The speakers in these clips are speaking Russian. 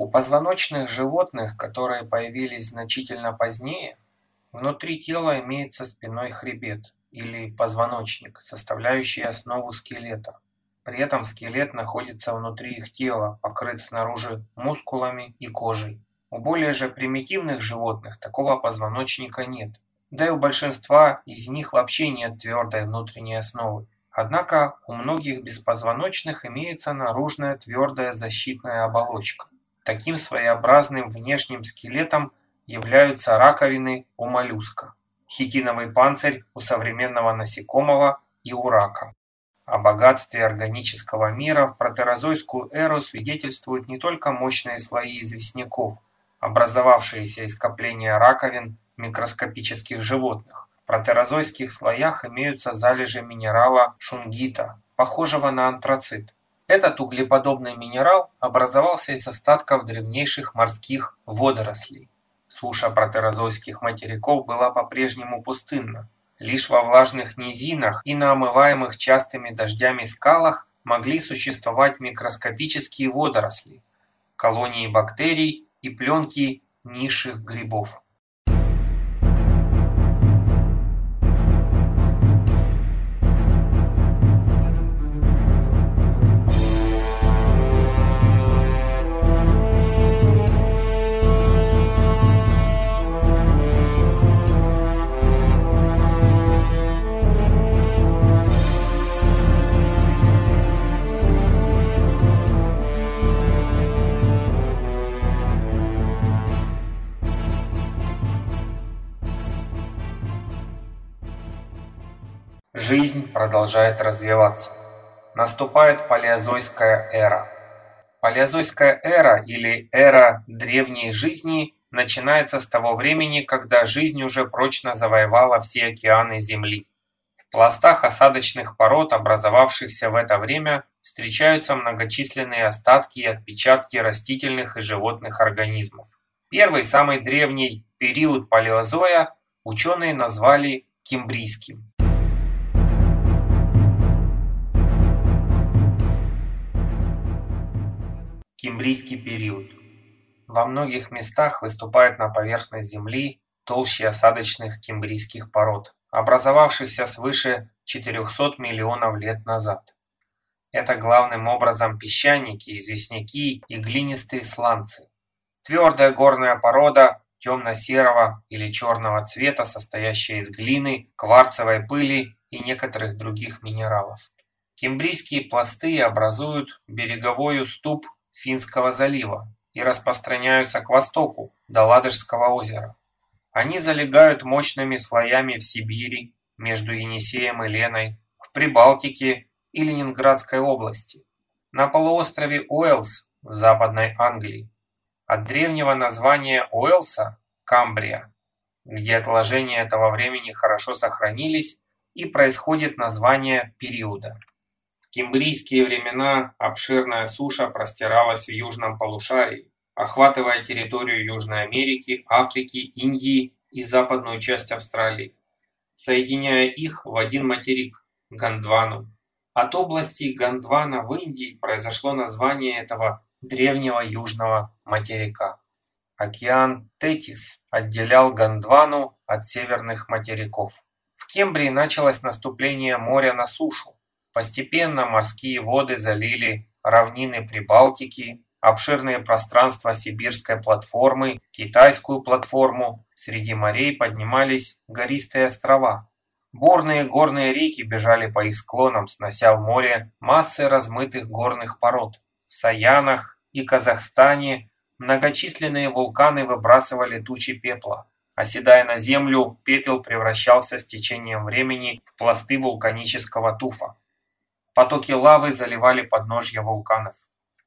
У позвоночных животных, которые появились значительно позднее, внутри тела имеется спинной хребет или позвоночник, составляющий основу скелета. При этом скелет находится внутри их тела, покрыт снаружи мускулами и кожей. У более же примитивных животных такого позвоночника нет, да и у большинства из них вообще нет твердой внутренней основы. Однако у многих беспозвоночных имеется наружная твердая защитная оболочка. Таким своеобразным внешним скелетом являются раковины у моллюска, хитиновый панцирь у современного насекомого и у рака. О богатстве органического мира в протерозойскую эру свидетельствуют не только мощные слои известняков, образовавшиеся из скопления раковин микроскопических животных. В протерозойских слоях имеются залежи минерала шунгита, похожего на антрацит. Этот углеподобный минерал образовался из остатков древнейших морских водорослей. Суша протерозойских материков была по-прежнему пустынна. Лишь во влажных низинах и на омываемых частыми дождями скалах могли существовать микроскопические водоросли, колонии бактерий и пленки низших грибов. Продолжает развиваться. Наступает палеозойская эра. Палеозойская эра или эра древней жизни начинается с того времени, когда жизнь уже прочно завоевала все океаны Земли. В пластах осадочных пород, образовавшихся в это время, встречаются многочисленные остатки и отпечатки растительных и животных организмов. Первый, самый древний период палеозоя ученые назвали Кембрийским. Кембрийский период. Во многих местах выступает на поверхность Земли толще осадочных кембрийских пород, образовавшихся свыше 400 миллионов лет назад. Это главным образом песчаники, известняки и глинистые сланцы. Твердая горная порода темно-серого или черного цвета, состоящая из глины, кварцевой пыли и некоторых других минералов. Кембрийские пласты образуют береговой уступ Финского залива и распространяются к востоку, до Ладожского озера. Они залегают мощными слоями в Сибири, между Енисеем и Леной, в Прибалтике и Ленинградской области, на полуострове Уэльс в Западной Англии. От древнего названия Уэльса – Камбрия, где отложения этого времени хорошо сохранились и происходит название периода. Кембрийские времена обширная суша простиралась в южном полушарии, охватывая территорию Южной Америки, Африки, Индии и западную часть Австралии, соединяя их в один материк – Гондвану. От области Гондвана в Индии произошло название этого древнего южного материка. Океан Тетис отделял Гондвану от северных материков. В Кембрии началось наступление моря на сушу. Постепенно морские воды залили равнины Прибалтики, обширные пространства Сибирской платформы, Китайскую платформу, среди морей поднимались гористые острова. Бурные горные реки бежали по их склонам, снося в море массы размытых горных пород. В Саянах и Казахстане многочисленные вулканы выбрасывали тучи пепла. Оседая на землю, пепел превращался с течением времени в пласты вулканического туфа. Потоки лавы заливали подножья вулканов.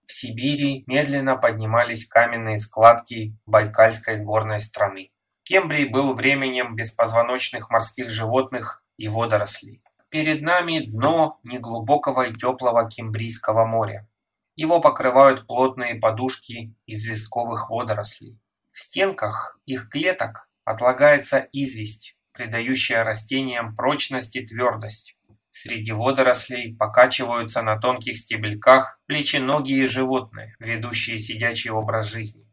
В Сибири медленно поднимались каменные складки Байкальской горной страны. Кембрий был временем беспозвоночных морских животных и водорослей. Перед нами дно неглубокого и теплого Кембрийского моря. Его покрывают плотные подушки известковых водорослей. В стенках их клеток отлагается известь, придающая растениям прочность и твердость. Среди водорослей покачиваются на тонких стебельках плеченогие животные, ведущие сидячий образ жизни.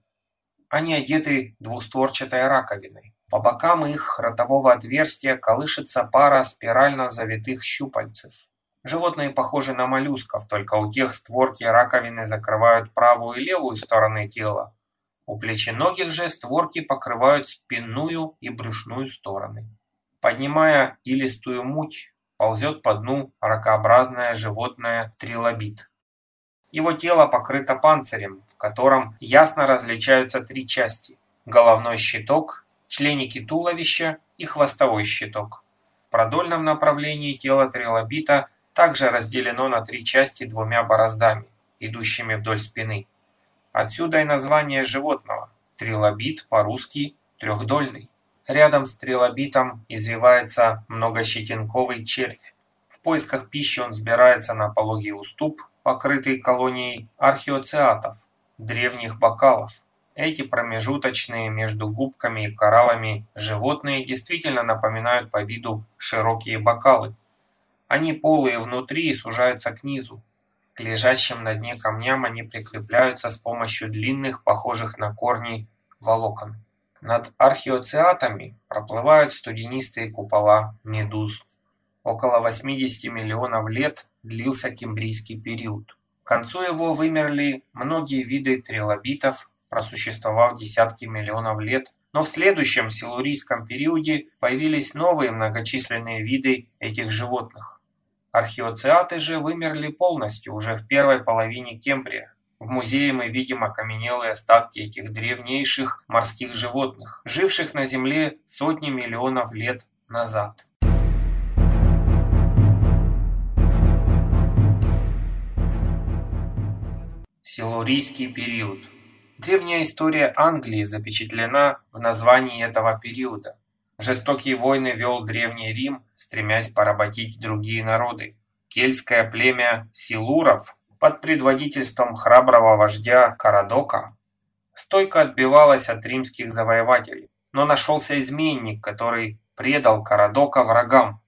Они одеты двустворчатой раковиной. По бокам их ротового отверстия колышется пара спирально завитых щупальцев. Животные похожи на моллюсков, только у тех створки раковины закрывают правую и левую стороны тела. У плеченогих же створки покрывают спинную и брюшную стороны. Поднимая илистую муть, ползет по дну ракообразное животное трилобит. Его тело покрыто панцирем, в котором ясно различаются три части – головной щиток, членики туловища и хвостовой щиток. В продольном направлении тело трилобита также разделено на три части двумя бороздами, идущими вдоль спины. Отсюда и название животного – трилобит по-русски «трехдольный». Рядом с трилобитом извивается многощетинковый червь. В поисках пищи он взбирается на пологий уступ, покрытый колонией археоциатов, древних бокалов. Эти промежуточные между губками и кораллами животные действительно напоминают по виду широкие бокалы. Они полые внутри и сужаются к низу. К лежащим на дне камням они прикрепляются с помощью длинных, похожих на корни, волокон. Над археоциатами проплывают студенистые купола медуз. Около 80 миллионов лет длился кембрийский период. К концу его вымерли многие виды трилобитов, просуществовав десятки миллионов лет, но в следующем силурийском периоде появились новые многочисленные виды этих животных. Археоциаты же вымерли полностью уже в первой половине Кембрия. В музее мы видим окаменелые остатки этих древнейших морских животных, живших на Земле сотни миллионов лет назад. Силурийский период Древняя история Англии запечатлена в названии этого периода. Жестокие войны вел Древний Рим, стремясь поработить другие народы. Кельтское племя силуров под предводительством храброго вождя Карадока стойко отбивалась от римских завоевателей, но нашелся изменник, который предал Карадока врагам.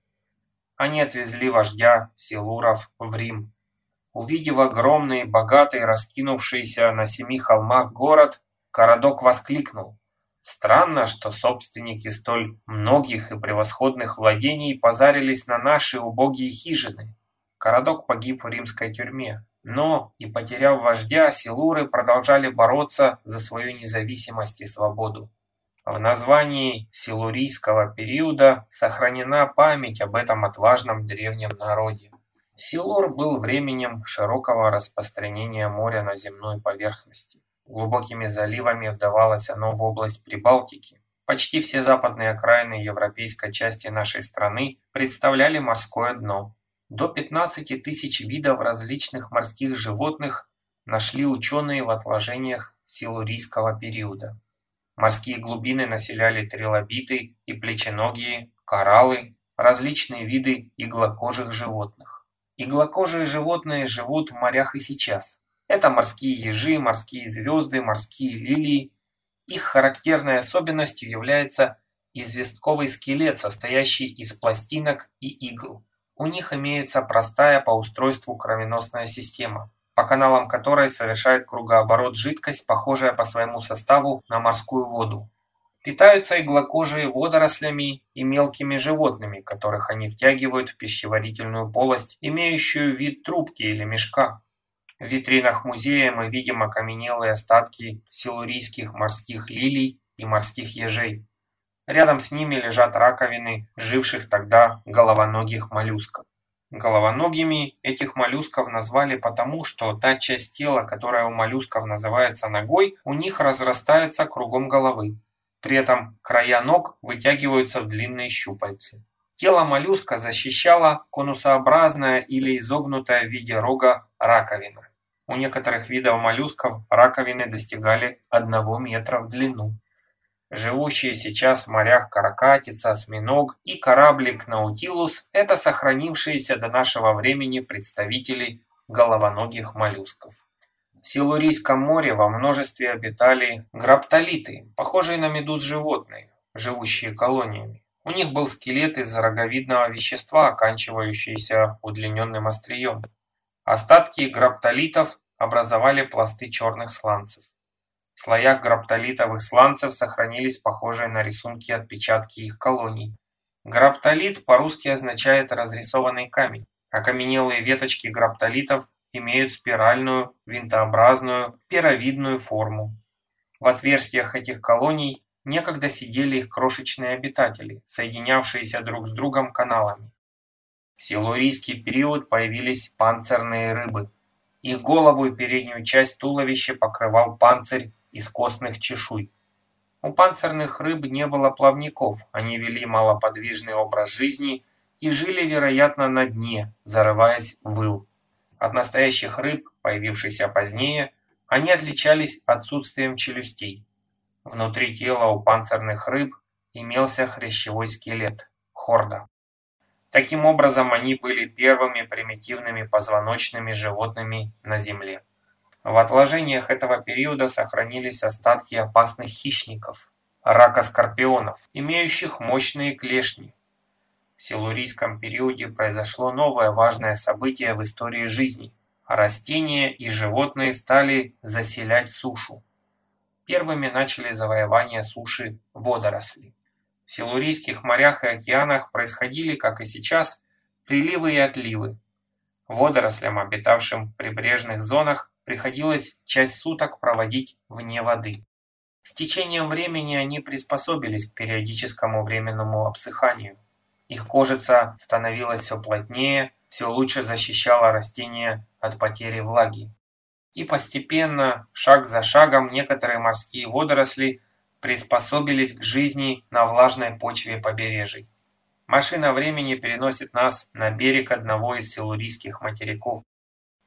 Они отвезли вождя Силуров в Рим. Увидев огромный, богатый, раскинувшийся на семи холмах город, Карадок воскликнул. Странно, что собственники столь многих и превосходных владений позарились на наши убогие хижины. Карадок погиб в римской тюрьме. Но и потеряв вождя, силуры продолжали бороться за свою независимость и свободу. В названии силурийского периода сохранена память об этом отважном древнем народе. Силур был временем широкого распространения моря на земной поверхности. Глубокими заливами вдавалось оно в область Прибалтики. Почти все западные окраины европейской части нашей страны представляли морское дно. До 15 тысяч видов различных морских животных нашли ученые в отложениях силурийского периода. Морские глубины населяли трилобиты и плеченогие, кораллы, различные виды иглокожих животных. Иглокожие животные живут в морях и сейчас. Это морские ежи, морские звезды, морские лилии. Их характерной особенностью является известковый скелет, состоящий из пластинок и игл. У них имеется простая по устройству кровеносная система, по каналам которой совершает кругооборот жидкость, похожая по своему составу на морскую воду. Питаются иглокожие водорослями и мелкими животными, которых они втягивают в пищеварительную полость, имеющую вид трубки или мешка. В витринах музея мы видим окаменелые остатки силурийских морских лилий и морских ежей. Рядом с ними лежат раковины живших тогда головоногих моллюсков. Головоногими этих моллюсков назвали потому, что та часть тела, которая у моллюсков называется ногой, у них разрастается кругом головы. При этом края ног вытягиваются в длинные щупальцы. Тело моллюска защищала конусообразная или изогнутая в виде рога раковина. У некоторых видов моллюсков раковины достигали 1 метра в длину. Живущие сейчас в морях каракатица, осьминог и кораблик Наутилус – это сохранившиеся до нашего времени представители головоногих моллюсков. В Силурийском море во множестве обитали граптолиты, похожие на медуз животные, живущие колониями. У них был скелет из роговидного вещества, оканчивающийся удлиненным острием. Остатки граптолитов образовали пласты черных сланцев. В слоях граптолитовых сланцев сохранились похожие на рисунки отпечатки их колоний. Граптолит по-русски означает «разрисованный камень». Окаменелые веточки граптолитов имеют спиральную, винтообразную, перовидную форму. В отверстиях этих колоний некогда сидели их крошечные обитатели, соединявшиеся друг с другом каналами. В силурийский период появились панцирные рыбы. Их голову и переднюю часть туловища покрывал панцирь из костных чешуй. У панцирных рыб не было плавников, они вели малоподвижный образ жизни и жили, вероятно, на дне, зарываясь в ил. От настоящих рыб, появившихся позднее, они отличались отсутствием челюстей. Внутри тела у панцирных рыб имелся хрящевой скелет – хорда. Таким образом, они были первыми примитивными позвоночными животными на Земле. В отложениях этого периода сохранились остатки опасных хищников – ракоскорпионов, имеющих мощные клешни. В силурийском периоде произошло новое важное событие в истории жизни. Растения и животные стали заселять сушу. Первыми начали завоевание суши водоросли. В силурийских морях и океанах происходили, как и сейчас, приливы и отливы. Водорослям, обитавшим в прибрежных зонах, приходилось часть суток проводить вне воды. С течением времени они приспособились к периодическому временному обсыханию. Их кожица становилась все плотнее, все лучше защищала растения от потери влаги. И постепенно, шаг за шагом, некоторые морские водоросли приспособились к жизни на влажной почве побережий. Машина времени переносит нас на берег одного из силурийских материков.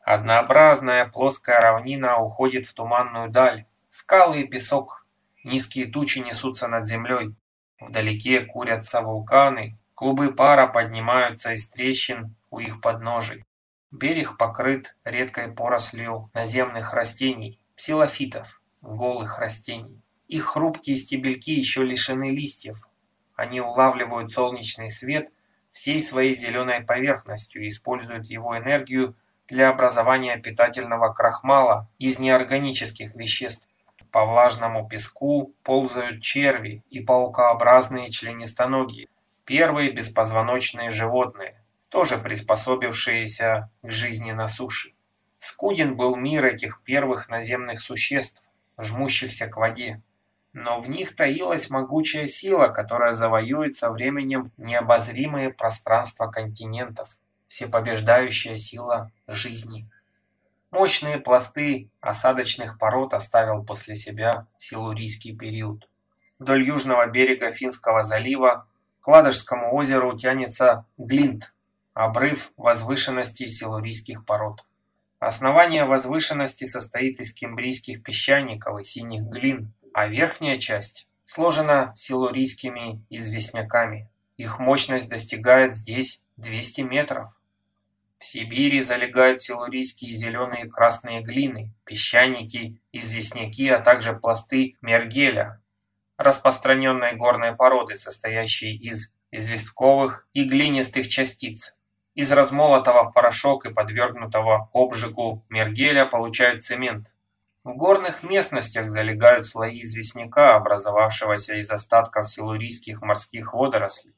Однообразная плоская равнина уходит в туманную даль. Скалы и песок. Низкие тучи несутся над землей. Вдалеке курятся вулканы. Клубы пара поднимаются из трещин у их подножий. Берег покрыт редкой порослью наземных растений, псилофитов, голых растений. Их хрупкие стебельки еще лишены листьев. Они улавливают солнечный свет всей своей зеленой поверхностью и используют его энергию для образования питательного крахмала из неорганических веществ. По влажному песку ползают черви и паукообразные членистоногие, первые беспозвоночные животные, тоже приспособившиеся к жизни на суше. Скуден был мир этих первых наземных существ, жмущихся к воде. Но в них таилась могучая сила, которая завоюет со временем необозримые пространства континентов всепобеждающая сила жизни. Мощные пласты осадочных пород оставил после себя силурийский период. Вдоль южного берега Финского залива к Ладожскому озеру тянется Глинт, обрыв возвышенности силурийских пород. Основание возвышенности состоит из кембрийских песчаников и синих глин, а верхняя часть сложена силурийскими известняками. Их мощность достигает здесь 200 метров. В Сибири залегают силурийские зеленые и красные глины, песчаники, известняки, а также пласты мергеля, распространенной горной породы, состоящей из известковых и глинистых частиц. Из размолотого в порошок и подвергнутого обжигу мергеля получают цемент. В горных местностях залегают слои известняка, образовавшегося из остатков силурийских морских водорослей.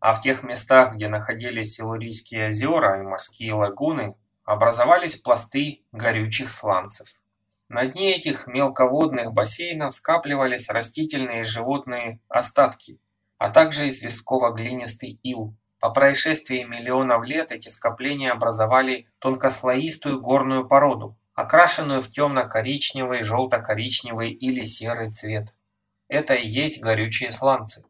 А в тех местах, где находились Силурийские озера и морские лагуны, образовались пласты горючих сланцев. На дне этих мелководных бассейнов скапливались растительные и животные остатки, а также известково-глинистый ил. По происшествии миллионов лет эти скопления образовали тонкослоистую горную породу, окрашенную в темно-коричневый, желто-коричневый или серый цвет. Это и есть горючие сланцы.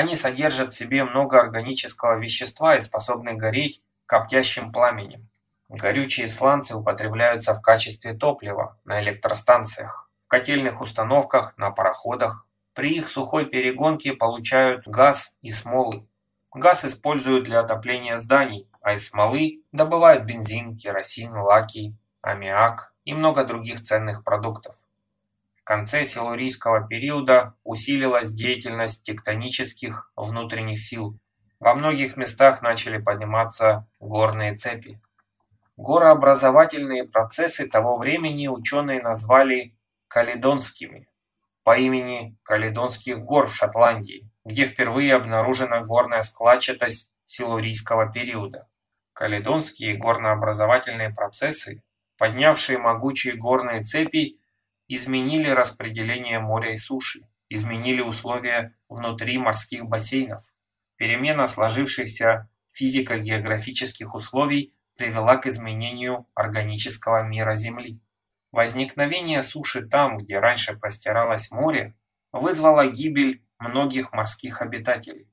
Они содержат в себе много органического вещества и способны гореть коптящим пламенем. Горючие сланцы употребляются в качестве топлива на электростанциях, в котельных установках, на пароходах. При их сухой перегонке получают газ и смолы. Газ используют для отопления зданий, а из смолы добывают бензин, керосин, лаки, аммиак и много других ценных продуктов. В конце силурийского периода усилилась деятельность тектонических внутренних сил. Во многих местах начали подниматься горные цепи. Горообразовательные процессы того времени ученые назвали «каледонскими» по имени Каледонских гор в Шотландии, где впервые обнаружена горная складчатость силурийского периода. Каледонские горнообразовательные процессы, поднявшие могучие горные цепи, изменили распределение моря и суши, изменили условия внутри морских бассейнов. Перемена сложившихся физико-географических условий привела к изменению органического мира Земли. Возникновение суши там, где раньше простиралось море, вызвало гибель многих морских обитателей.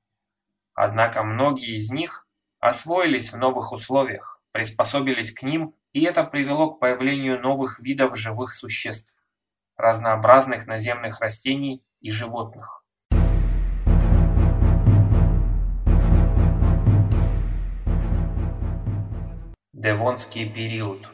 Однако многие из них освоились в новых условиях, приспособились к ним, и это привело к появлению новых видов живых существ, разнообразных наземных растений и животных. Девонский период